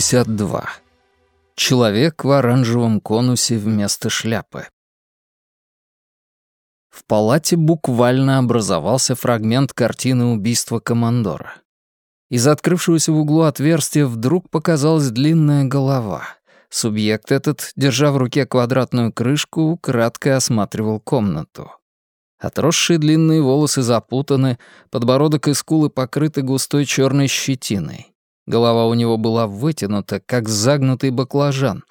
62. Человек в оранжевом конусе вместо шляпы. В палате буквально образовался фрагмент картины убийства командора. Из открывшегося в углу отверстия вдруг показалась длинная голова. Субъект этот, держа в руке квадратную крышку, кратко осматривал комнату. Отросшие длинные волосы запутаны, подбородок и скулы покрыты густой черной щетиной. Голова у него была вытянута, как загнутый баклажан.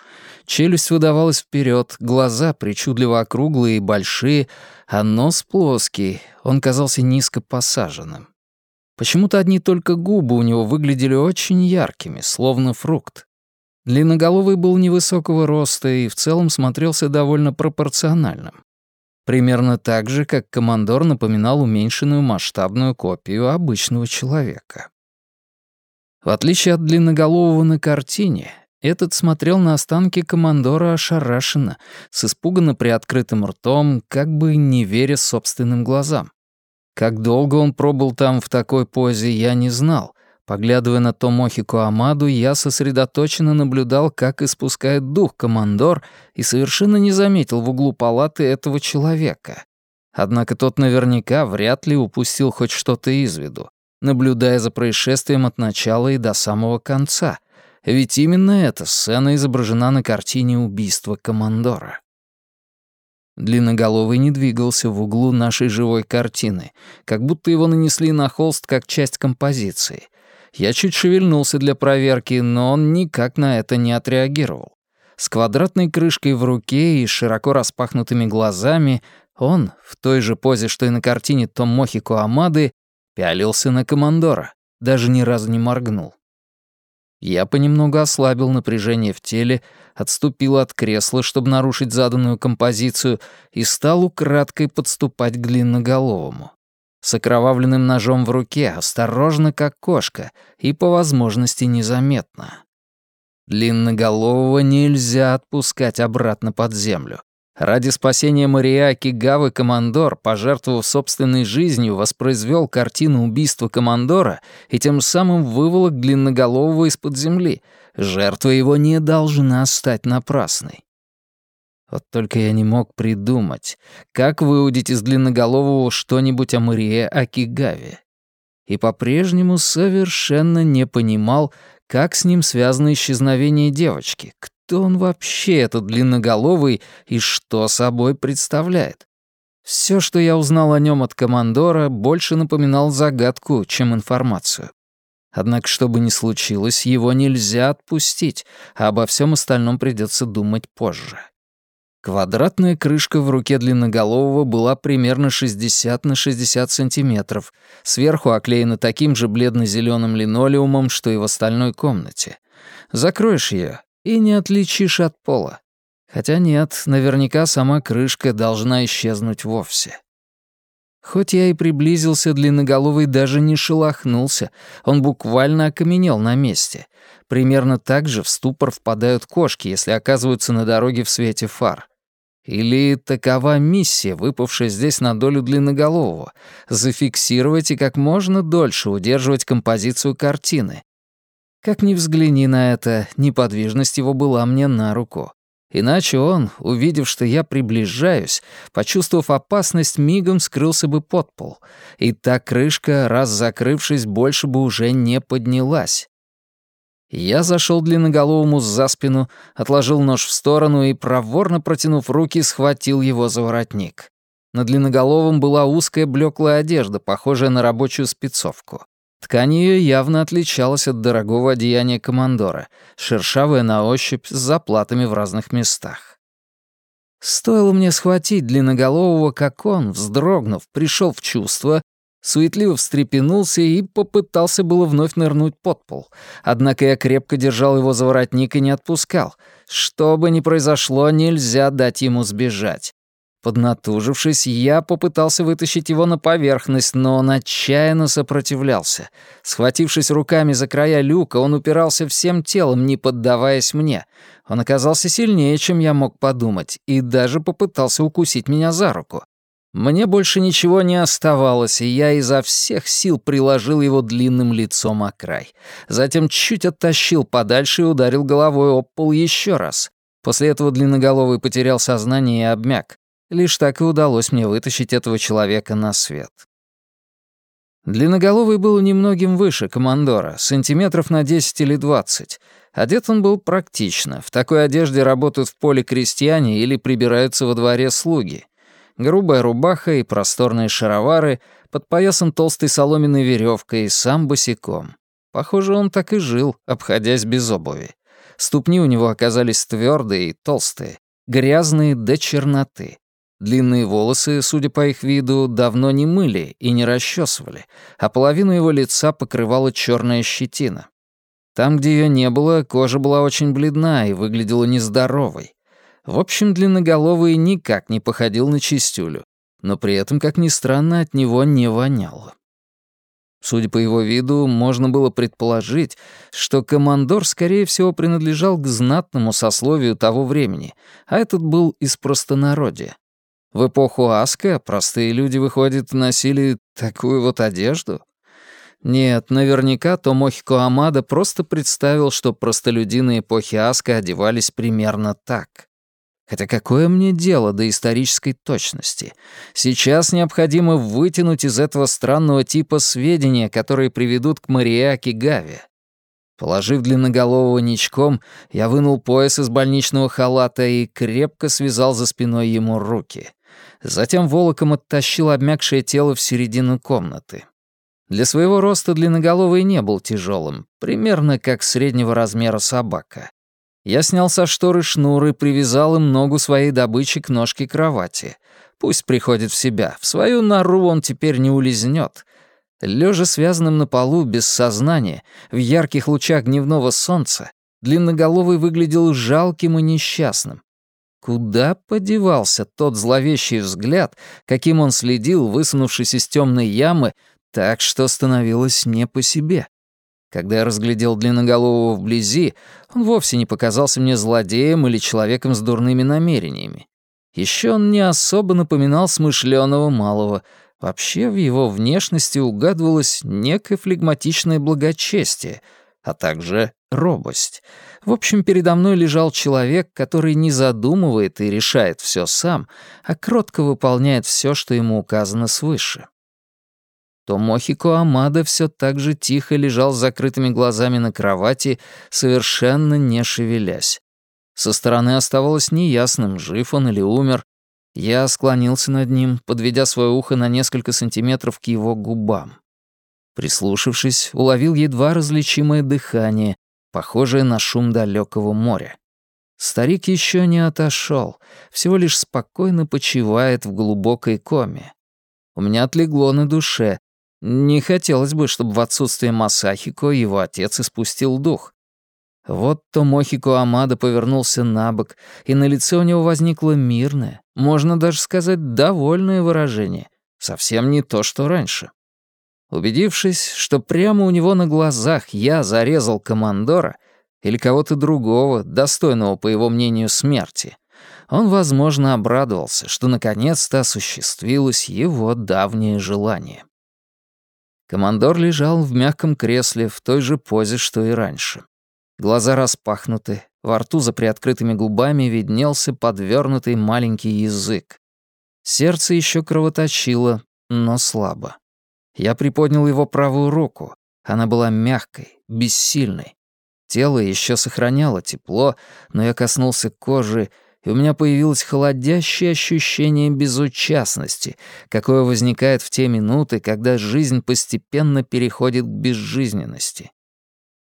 Челюсть выдавалась вперед, глаза причудливо округлые и большие, а нос плоский, он казался низко посаженным. Почему-то одни только губы у него выглядели очень яркими, словно фрукт. Длинноголовый был невысокого роста и в целом смотрелся довольно пропорциональным. Примерно так же, как командор напоминал уменьшенную масштабную копию обычного человека. В отличие от длинноголового на картине, этот смотрел на останки командора ошарашенно, с испуганно приоткрытым ртом, как бы не веря собственным глазам. Как долго он пробыл там в такой позе, я не знал. Поглядывая на Томохико Амаду, я сосредоточенно наблюдал, как испускает дух командор, и совершенно не заметил в углу палаты этого человека. Однако тот наверняка вряд ли упустил хоть что-то из виду наблюдая за происшествием от начала и до самого конца. Ведь именно эта сцена изображена на картине убийства командора. Длинноголовый не двигался в углу нашей живой картины, как будто его нанесли на холст как часть композиции. Я чуть шевельнулся для проверки, но он никак на это не отреагировал. С квадратной крышкой в руке и широко распахнутыми глазами он, в той же позе, что и на картине Том Мохико Амады, Пялился на командора, даже ни разу не моргнул. Я понемногу ослабил напряжение в теле, отступил от кресла, чтобы нарушить заданную композицию, и стал украдкой подступать к длинноголовому. С окровавленным ножом в руке, осторожно, как кошка, и по возможности незаметно. Длинноголового нельзя отпускать обратно под землю. Ради спасения Мариаки Гавы командор, пожертвовав собственной жизнью, воспроизвел картину убийства командора и тем самым выволок длинноголового из-под земли. Жертва его не должна стать напрасной. Вот только я не мог придумать, как выудить из длинноголового что-нибудь о Марие Акигаве. И по-прежнему совершенно не понимал, как с ним связано исчезновение девочки, кто он вообще, этот длинноголовый, и что собой представляет? Все, что я узнал о нем от командора, больше напоминал загадку, чем информацию. Однако, что бы ни случилось, его нельзя отпустить, а обо всем остальном придется думать позже. Квадратная крышка в руке длинноголового была примерно 60 на 60 сантиметров, сверху оклеена таким же бледно-зеленым линолеумом, что и в остальной комнате. Закроешь ее, и не отличишь от пола. Хотя нет, наверняка сама крышка должна исчезнуть вовсе. Хоть я и приблизился, длинноголовый даже не шелохнулся, он буквально окаменел на месте. Примерно так же в ступор впадают кошки, если оказываются на дороге в свете фар. Или такова миссия, выпавшая здесь на долю длинноголового — зафиксировать и как можно дольше удерживать композицию картины, как ни взгляни на это, неподвижность его была мне на руку. Иначе он, увидев, что я приближаюсь, почувствовав опасность, мигом скрылся бы под пол, и та крышка, раз закрывшись, больше бы уже не поднялась. Я зашел длинноголовому за спину, отложил нож в сторону и, проворно протянув руки, схватил его за воротник. На длинноголовом была узкая блеклая одежда, похожая на рабочую спецовку. Ткань ее явно отличалась от дорогого одеяния командора, шершавая на ощупь, с заплатами в разных местах. Стоило мне схватить длинноголового, как он, вздрогнув, пришел в чувство, суетливо встрепенулся и попытался было вновь нырнуть под пол. Однако я крепко держал его за воротник и не отпускал. Что бы ни произошло, нельзя дать ему сбежать. Поднатужившись, я попытался вытащить его на поверхность, но он отчаянно сопротивлялся. Схватившись руками за края люка, он упирался всем телом, не поддаваясь мне. Он оказался сильнее, чем я мог подумать, и даже попытался укусить меня за руку. Мне больше ничего не оставалось, и я изо всех сил приложил его длинным лицом о край. Затем чуть оттащил подальше и ударил головой об пол еще раз. После этого длинноголовый потерял сознание и обмяк. Лишь так и удалось мне вытащить этого человека на свет. Длинноголовый был немногим выше командора, сантиметров на 10 или 20. Одет он был практично. В такой одежде работают в поле крестьяне или прибираются во дворе слуги. Грубая рубаха и просторные шаровары, под поясом толстой соломенной веревкой и сам босиком. Похоже, он так и жил, обходясь без обуви. Ступни у него оказались твердые и толстые, грязные до черноты. Длинные волосы, судя по их виду, давно не мыли и не расчесывали, а половину его лица покрывала черная щетина. Там, где ее не было, кожа была очень бледна и выглядела нездоровой. В общем, длинноголовый никак не походил на чистюлю, но при этом, как ни странно, от него не воняло. Судя по его виду, можно было предположить, что командор, скорее всего, принадлежал к знатному сословию того времени, а этот был из простонародья. В эпоху Аска простые люди, выходит, носили такую вот одежду? Нет, наверняка Томохико Амада просто представил, что простолюдины эпохи Аска одевались примерно так. Хотя какое мне дело до исторической точности? Сейчас необходимо вытянуть из этого странного типа сведения, которые приведут к Мариаке Гаве. Положив длинноголового ничком, я вынул пояс из больничного халата и крепко связал за спиной ему руки. Затем волоком оттащил обмякшее тело в середину комнаты. Для своего роста длинноголовый не был тяжелым, примерно как среднего размера собака. Я снял со шторы шнур и привязал им ногу своей добычи к ножке кровати. Пусть приходит в себя, в свою нору он теперь не улизнет. Лежа связанным на полу, без сознания, в ярких лучах дневного солнца, длинноголовый выглядел жалким и несчастным. Куда подевался тот зловещий взгляд, каким он следил, высунувшись из темной ямы, так что становилось не по себе? Когда я разглядел длинноголового вблизи, он вовсе не показался мне злодеем или человеком с дурными намерениями. Еще он не особо напоминал смышленого малого. Вообще в его внешности угадывалось некое флегматичное благочестие, а также робость. В общем, передо мной лежал человек, который не задумывает и решает все сам, а кротко выполняет все, что ему указано свыше. Томохико Амада все так же тихо лежал с закрытыми глазами на кровати, совершенно не шевелясь. Со стороны оставалось неясным, жив он или умер. Я склонился над ним, подведя свое ухо на несколько сантиметров к его губам. Прислушавшись, уловил едва различимое дыхание, похожее на шум далекого моря. Старик еще не отошел, всего лишь спокойно почивает в глубокой коме. У меня отлегло на душе, не хотелось бы, чтобы в отсутствие Масахико его отец испустил дух. Вот Томохико Амада повернулся на бок, и на лице у него возникло мирное, можно даже сказать, довольное выражение. Совсем не то, что раньше. Убедившись, что прямо у него на глазах я зарезал командора или кого-то другого, достойного, по его мнению, смерти, он, возможно, обрадовался, что наконец-то осуществилось его давнее желание. Командор лежал в мягком кресле в той же позе, что и раньше. Глаза распахнуты, во рту за приоткрытыми губами виднелся подвернутый маленький язык. Сердце еще кровоточило, но слабо. Я приподнял его правую руку. Она была мягкой, бессильной. Тело еще сохраняло тепло, но я коснулся кожи и у меня появилось холодящее ощущение безучастности, какое возникает в те минуты, когда жизнь постепенно переходит к безжизненности.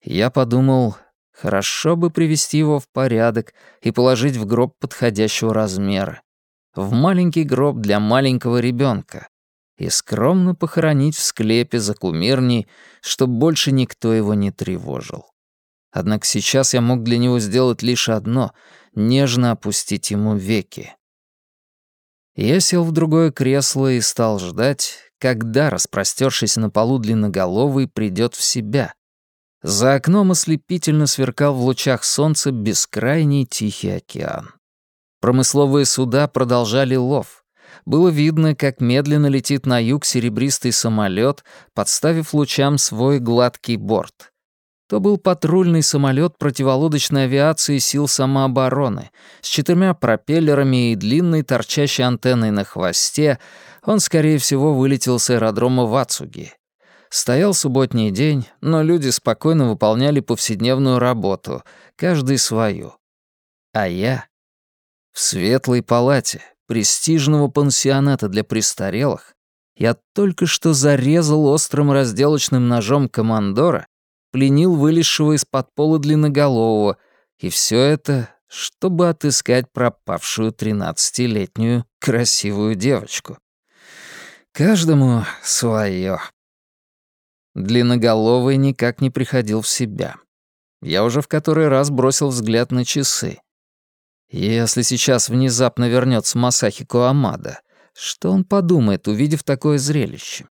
Я подумал, хорошо бы привести его в порядок и положить в гроб подходящего размера. В маленький гроб для маленького ребенка и скромно похоронить в склепе за кумирней, чтобы больше никто его не тревожил. Однако сейчас я мог для него сделать лишь одно — нежно опустить ему веки. Я сел в другое кресло и стал ждать, когда, распростершись на полу длинноголовый, придет в себя. За окном ослепительно сверкал в лучах солнца бескрайний тихий океан. Промысловые суда продолжали лов. Было видно, как медленно летит на юг серебристый самолет, подставив лучам свой гладкий борт. То был патрульный самолет противолодочной авиации сил самообороны с четырьмя пропеллерами и длинной торчащей антенной на хвосте. Он, скорее всего, вылетел с аэродрома в Ацуги. Стоял субботний день, но люди спокойно выполняли повседневную работу, каждый свою. А я в светлой палате престижного пансионата для престарелых я только что зарезал острым разделочным ножом командора пленил вылезшего из-под пола длинноголового, и все это, чтобы отыскать пропавшую тринадцатилетнюю красивую девочку. Каждому свое. Длинноголовый никак не приходил в себя. Я уже в который раз бросил взгляд на часы. Если сейчас внезапно вернется Масахико Амада, что он подумает, увидев такое зрелище?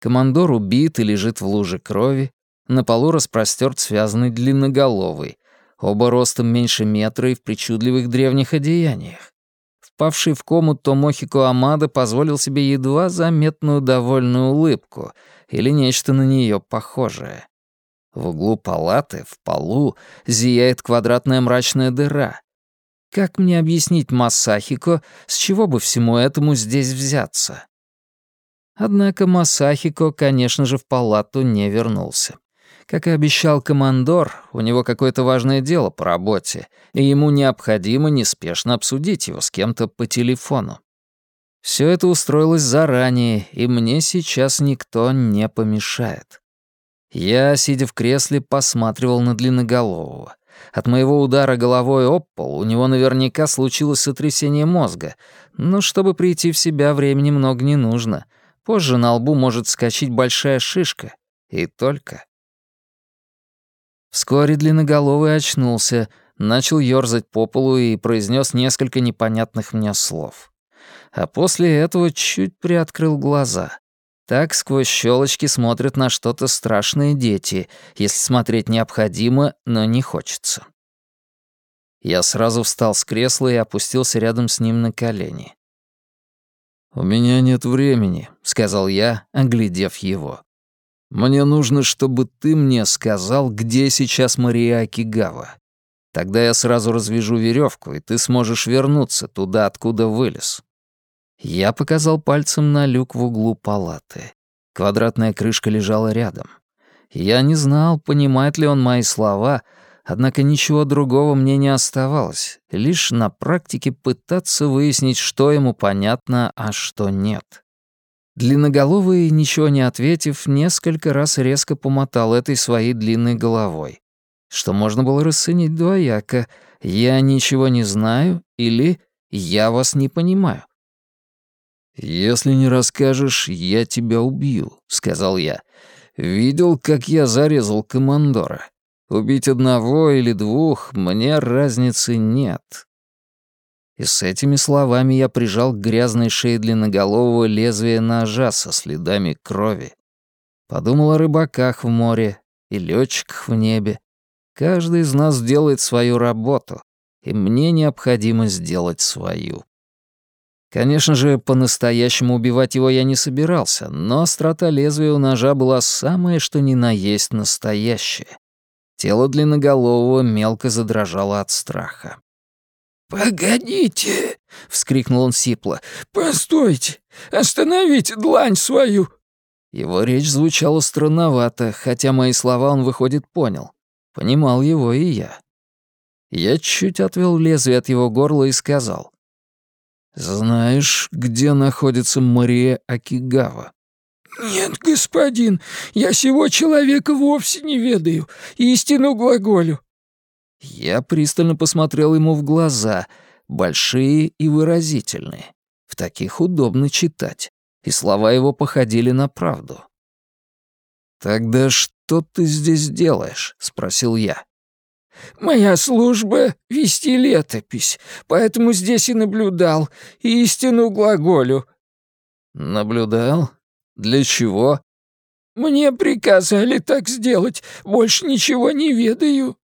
Командор убит и лежит в луже крови, на полу распростерт связанный длинноголовый, оба ростом меньше метра и в причудливых древних одеяниях. Впавший в кому Томохико Амада позволил себе едва заметную довольную улыбку или нечто на нее похожее. В углу палаты, в полу, зияет квадратная мрачная дыра. Как мне объяснить Масахико, с чего бы всему этому здесь взяться? Однако Масахико, конечно же, в палату не вернулся. Как и обещал командор, у него какое-то важное дело по работе, и ему необходимо неспешно обсудить его с кем-то по телефону. Все это устроилось заранее, и мне сейчас никто не помешает. Я, сидя в кресле, посматривал на длинноголового. От моего удара головой об пол у него наверняка случилось сотрясение мозга, но чтобы прийти в себя, времени много не нужно. Позже на лбу может скачать большая шишка. И только. Вскоре длинноголовый очнулся, начал ёрзать по полу и произнес несколько непонятных мне слов. А после этого чуть приоткрыл глаза. Так сквозь щелочки смотрят на что-то страшные дети, если смотреть необходимо, но не хочется. Я сразу встал с кресла и опустился рядом с ним на колени. «У меня нет времени», — сказал я, оглядев его. Мне нужно, чтобы ты мне сказал, где сейчас Мария Акигава. Тогда я сразу развяжу веревку, и ты сможешь вернуться туда, откуда вылез». Я показал пальцем на люк в углу палаты. Квадратная крышка лежала рядом. Я не знал, понимает ли он мои слова, однако ничего другого мне не оставалось, лишь на практике пытаться выяснить, что ему понятно, а что нет. Длинноголовый, ничего не ответив, несколько раз резко помотал этой своей длинной головой. Что можно было расценить двояко. «Я ничего не знаю» или «Я вас не понимаю». «Если не расскажешь, я тебя убью», — сказал я. «Видел, как я зарезал командора. Убить одного или двух мне разницы нет. И с этими словами я прижал к грязной шее длинноголового лезвие ножа со следами крови. Подумал о рыбаках в море и летчиках в небе. Каждый из нас делает свою работу, и мне необходимо сделать свою. Конечно же, по-настоящему убивать его я не собирался, но острота лезвия у ножа была самое что ни на есть настоящее. Тело длинноголового мелко задрожало от страха. «Погодите!» — вскрикнул он сипло. «Постойте! Остановите длань свою!» Его речь звучала странновато, хотя мои слова он, выходит, понял. Понимал его и я. Я чуть отвел лезвие от его горла и сказал. «Знаешь, где находится Мария Акигава?» «Нет, господин, я сего человека вовсе не ведаю, истину глаголю». Я пристально посмотрел ему в глаза, большие и выразительные. В таких удобно читать, и слова его походили на правду. «Тогда что ты здесь делаешь?» — спросил я. «Моя служба — вести летопись, поэтому здесь и наблюдал, истину глаголю». «Наблюдал? Для чего?» «Мне приказали так сделать, больше ничего не ведаю».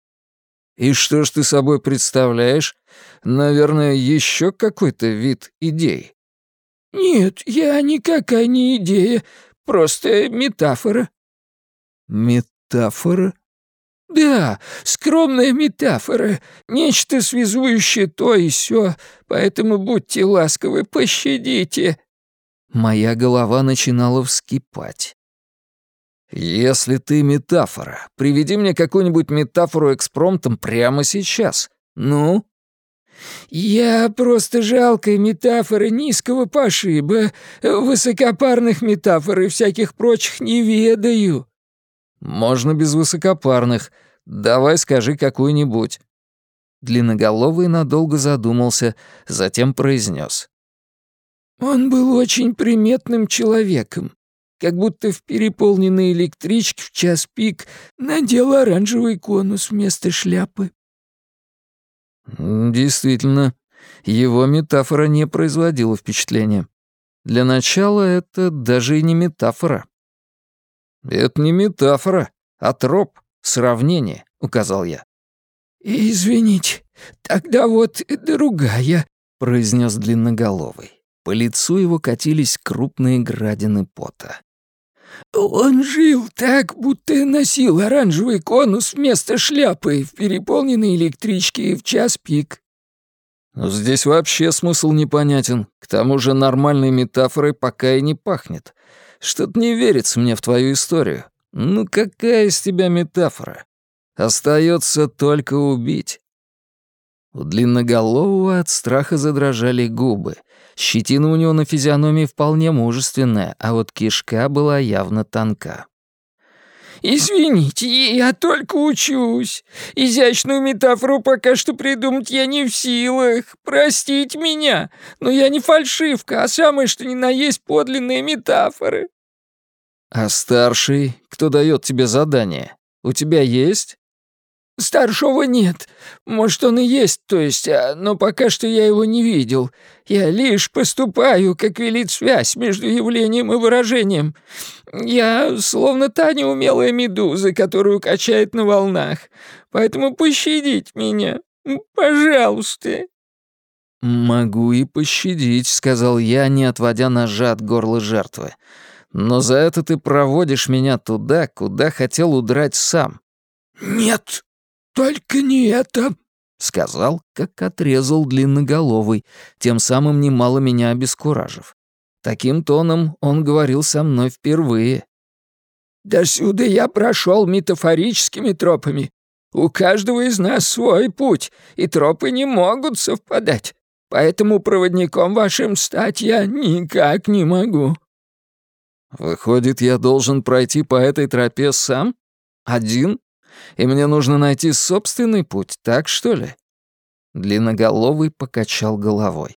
«И что ж ты собой представляешь? Наверное, еще какой-то вид идей?» «Нет, я никакая не идея, просто метафора». «Метафора?» «Да, скромная метафора, нечто связующее то и сё, поэтому будьте ласковы, пощадите». Моя голова начинала вскипать. «Если ты метафора, приведи мне какую-нибудь метафору экспромтом прямо сейчас. Ну?» «Я просто жалкая метафора низкого пошиба, высокопарных метафор и всяких прочих не ведаю». «Можно без высокопарных. Давай скажи какую-нибудь». Длинноголовый надолго задумался, затем произнес. «Он был очень приметным человеком как будто в переполненной электричке в час пик надел оранжевый конус вместо шляпы. Действительно, его метафора не производила впечатления. Для начала это даже и не метафора. «Это не метафора, а троп, сравнение», — указал я. «Извините, тогда вот другая», — произнес длинноголовый. По лицу его катились крупные градины пота. «Он жил так, будто носил оранжевый конус вместо шляпы в переполненной электричке в час пик». Но здесь вообще смысл непонятен. К тому же нормальной метафорой пока и не пахнет. Что-то не верится мне в твою историю. Ну какая из тебя метафора? Остается только убить. У длинноголового от страха задрожали губы. Щетина у него на физиономии вполне мужественная, а вот кишка была явно тонка. «Извините, я только учусь. Изящную метафору пока что придумать я не в силах. Простите меня, но я не фальшивка, а самое что ни на есть подлинные метафоры». «А старший, кто дает тебе задание, у тебя есть?» «Старшего нет. Может, он и есть, то есть, а, но пока что я его не видел. Я лишь поступаю, как велит связь между явлением и выражением. Я словно та неумелая медуза, которую качает на волнах. Поэтому пощадить меня, пожалуйста». «Могу и пощадить», — сказал я, не отводя ножа от горла жертвы. «Но за это ты проводишь меня туда, куда хотел удрать сам». «Нет», «Только не это», — сказал, как отрезал длинноголовый, тем самым немало меня обескуражив. Таким тоном он говорил со мной впервые. «Досюда я прошел метафорическими тропами. У каждого из нас свой путь, и тропы не могут совпадать. Поэтому проводником вашим стать я никак не могу». «Выходит, я должен пройти по этой тропе сам? Один?» И мне нужно найти собственный путь, так что ли?» Длинноголовый покачал головой.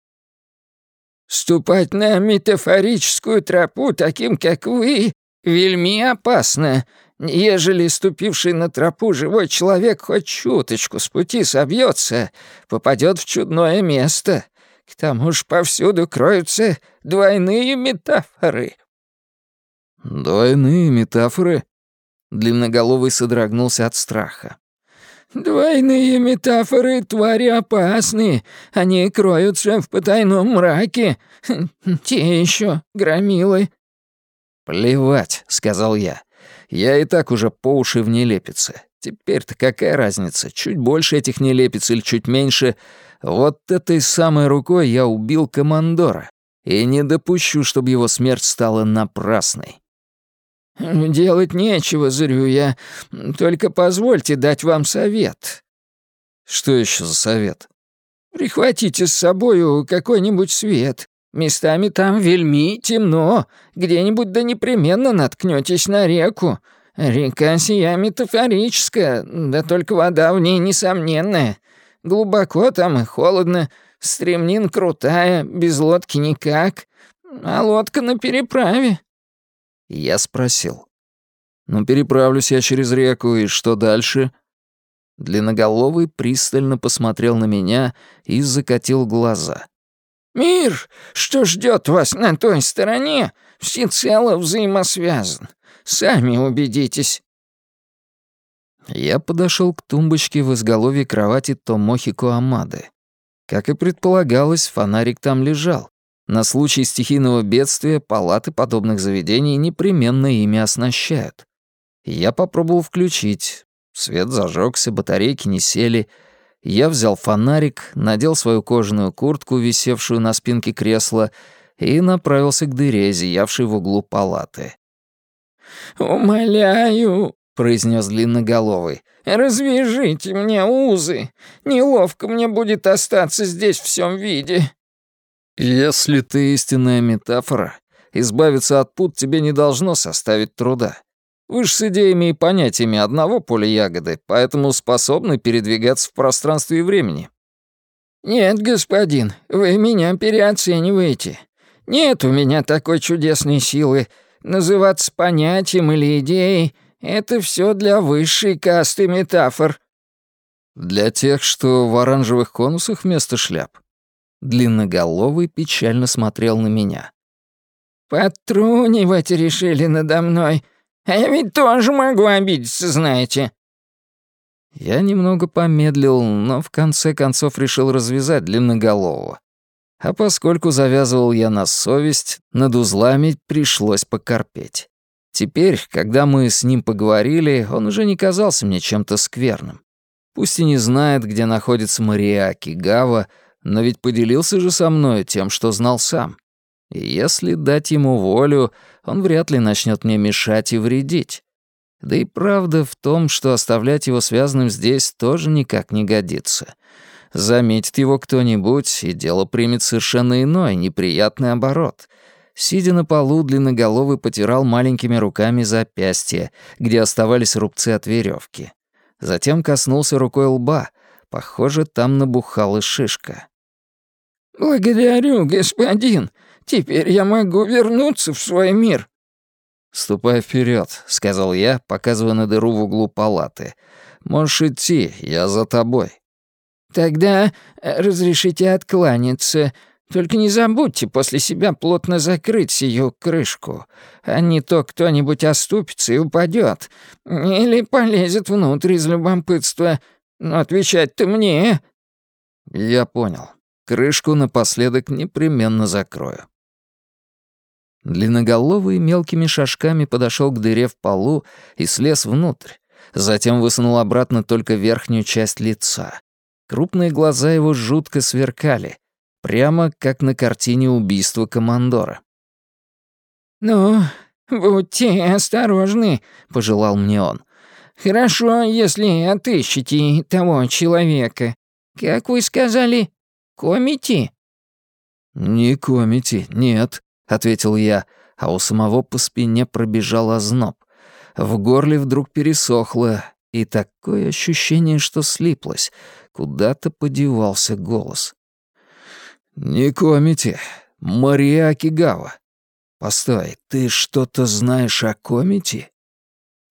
«Ступать на метафорическую тропу таким, как вы, вельми опасно. Ежели ступивший на тропу живой человек хоть чуточку с пути собьется, попадет в чудное место. К тому же повсюду кроются двойные метафоры». «Двойные метафоры?» Длинноголовый содрогнулся от страха. «Двойные метафоры твари опасны. Они кроются в потайном мраке. Те еще громилы». «Плевать», — сказал я. «Я и так уже по уши в нелепице. Теперь-то какая разница, чуть больше этих нелепиц или чуть меньше? Вот этой самой рукой я убил командора. И не допущу, чтобы его смерть стала напрасной». «Делать нечего, зрю я. Только позвольте дать вам совет». «Что еще за совет?» «Прихватите с собою какой-нибудь свет. Местами там вельми темно. Где-нибудь да непременно наткнетесь на реку. Река сия метафорическая, да только вода в ней несомненная. Глубоко там и холодно, стремнин крутая, без лодки никак, а лодка на переправе». Я спросил. «Ну, переправлюсь я через реку, и что дальше?» Длинноголовый пристально посмотрел на меня и закатил глаза. «Мир, что ждет вас на той стороне, всецело взаимосвязан. Сами убедитесь». Я подошел к тумбочке в изголовье кровати Томохико Амады. Как и предполагалось, фонарик там лежал. На случай стихийного бедствия палаты подобных заведений непременно ими оснащают. Я попробовал включить. Свет зажегся, батарейки не сели. Я взял фонарик, надел свою кожаную куртку, висевшую на спинке кресла, и направился к дыре, зиявшей в углу палаты. «Умоляю», — произнес длинноголовый, — «развяжите мне узы. Неловко мне будет остаться здесь в всем виде». «Если ты истинная метафора, избавиться от пут тебе не должно составить труда. Вы же с идеями и понятиями одного поля ягоды, поэтому способны передвигаться в пространстве и времени». «Нет, господин, вы меня переоцениваете. Нет у меня такой чудесной силы. Называться понятием или идеей — это все для высшей касты метафор». «Для тех, что в оранжевых конусах вместо шляп?» Длинноголовый печально смотрел на меня. «Потрунивать решили надо мной. А я ведь тоже могу обидеться, знаете». Я немного помедлил, но в конце концов решил развязать длинноголового. А поскольку завязывал я на совесть, над узлами пришлось покорпеть. Теперь, когда мы с ним поговорили, он уже не казался мне чем-то скверным. Пусть и не знает, где находится Мария Акигава, но ведь поделился же со мной тем, что знал сам. И если дать ему волю, он вряд ли начнет мне мешать и вредить. Да и правда в том, что оставлять его связанным здесь тоже никак не годится. Заметит его кто-нибудь, и дело примет совершенно иной, неприятный оборот. Сидя на полу, длинноголовый потирал маленькими руками запястья, где оставались рубцы от веревки. Затем коснулся рукой лба. Похоже, там набухала шишка. «Благодарю, господин. Теперь я могу вернуться в свой мир». «Ступай вперед, сказал я, показывая на дыру в углу палаты. «Можешь идти, я за тобой». «Тогда э, разрешите откланяться. Только не забудьте после себя плотно закрыть сию крышку, а не то кто-нибудь оступится и упадет, или полезет внутрь из любопытства. Но отвечать-то мне». «Я понял. Крышку напоследок непременно закрою. Длинноголовый мелкими шажками подошел к дыре в полу и слез внутрь. Затем высунул обратно только верхнюю часть лица. Крупные глаза его жутко сверкали, прямо как на картине убийства командора. «Ну, будьте осторожны», — пожелал мне он. «Хорошо, если отыщете того человека. Как вы сказали, Комити?» «Не комити, нет», — ответил я, а у самого по спине пробежал озноб. В горле вдруг пересохло, и такое ощущение, что слиплось. Куда-то подевался голос. «Не комити, Мария Акигава. Постой, ты что-то знаешь о комити?»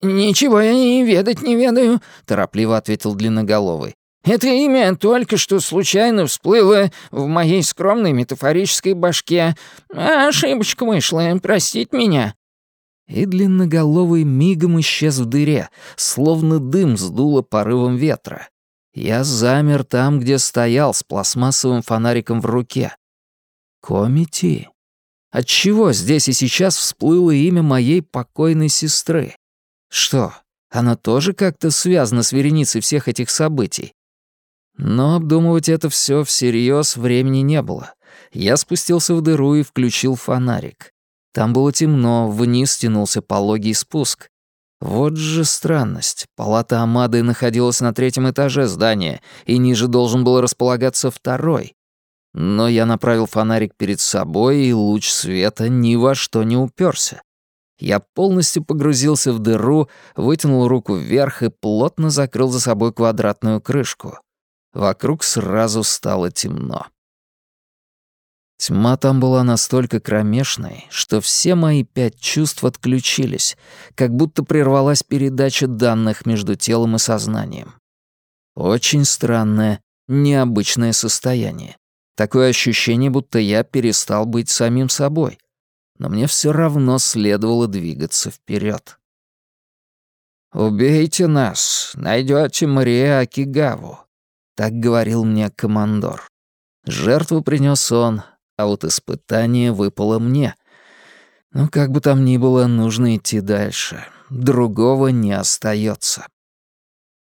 «Ничего я и ведать не ведаю», — торопливо ответил Длинноголовый. Это имя только что случайно всплыло в моей скромной метафорической башке. Ошибочка вышла, простить меня». И длинноголовый мигом исчез в дыре, словно дым сдуло порывом ветра. Я замер там, где стоял, с пластмассовым фонариком в руке. Комити. Отчего здесь и сейчас всплыло имя моей покойной сестры? Что, она тоже как-то связана с вереницей всех этих событий? Но обдумывать это все всерьез времени не было. Я спустился в дыру и включил фонарик. Там было темно, вниз тянулся пологий спуск. Вот же странность. Палата Амады находилась на третьем этаже здания, и ниже должен был располагаться второй. Но я направил фонарик перед собой, и луч света ни во что не уперся. Я полностью погрузился в дыру, вытянул руку вверх и плотно закрыл за собой квадратную крышку. Вокруг сразу стало темно. Тьма там была настолько кромешной, что все мои пять чувств отключились, как будто прервалась передача данных между телом и сознанием. Очень странное, необычное состояние. Такое ощущение, будто я перестал быть самим собой. Но мне все равно следовало двигаться вперед. «Убейте нас, найдете Мария Акигаву», так говорил мне командор. Жертву принес он, а вот испытание выпало мне. Ну, как бы там ни было, нужно идти дальше. Другого не остается.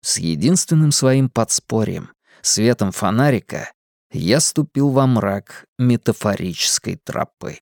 С единственным своим подспорьем, светом фонарика, я ступил во мрак метафорической тропы.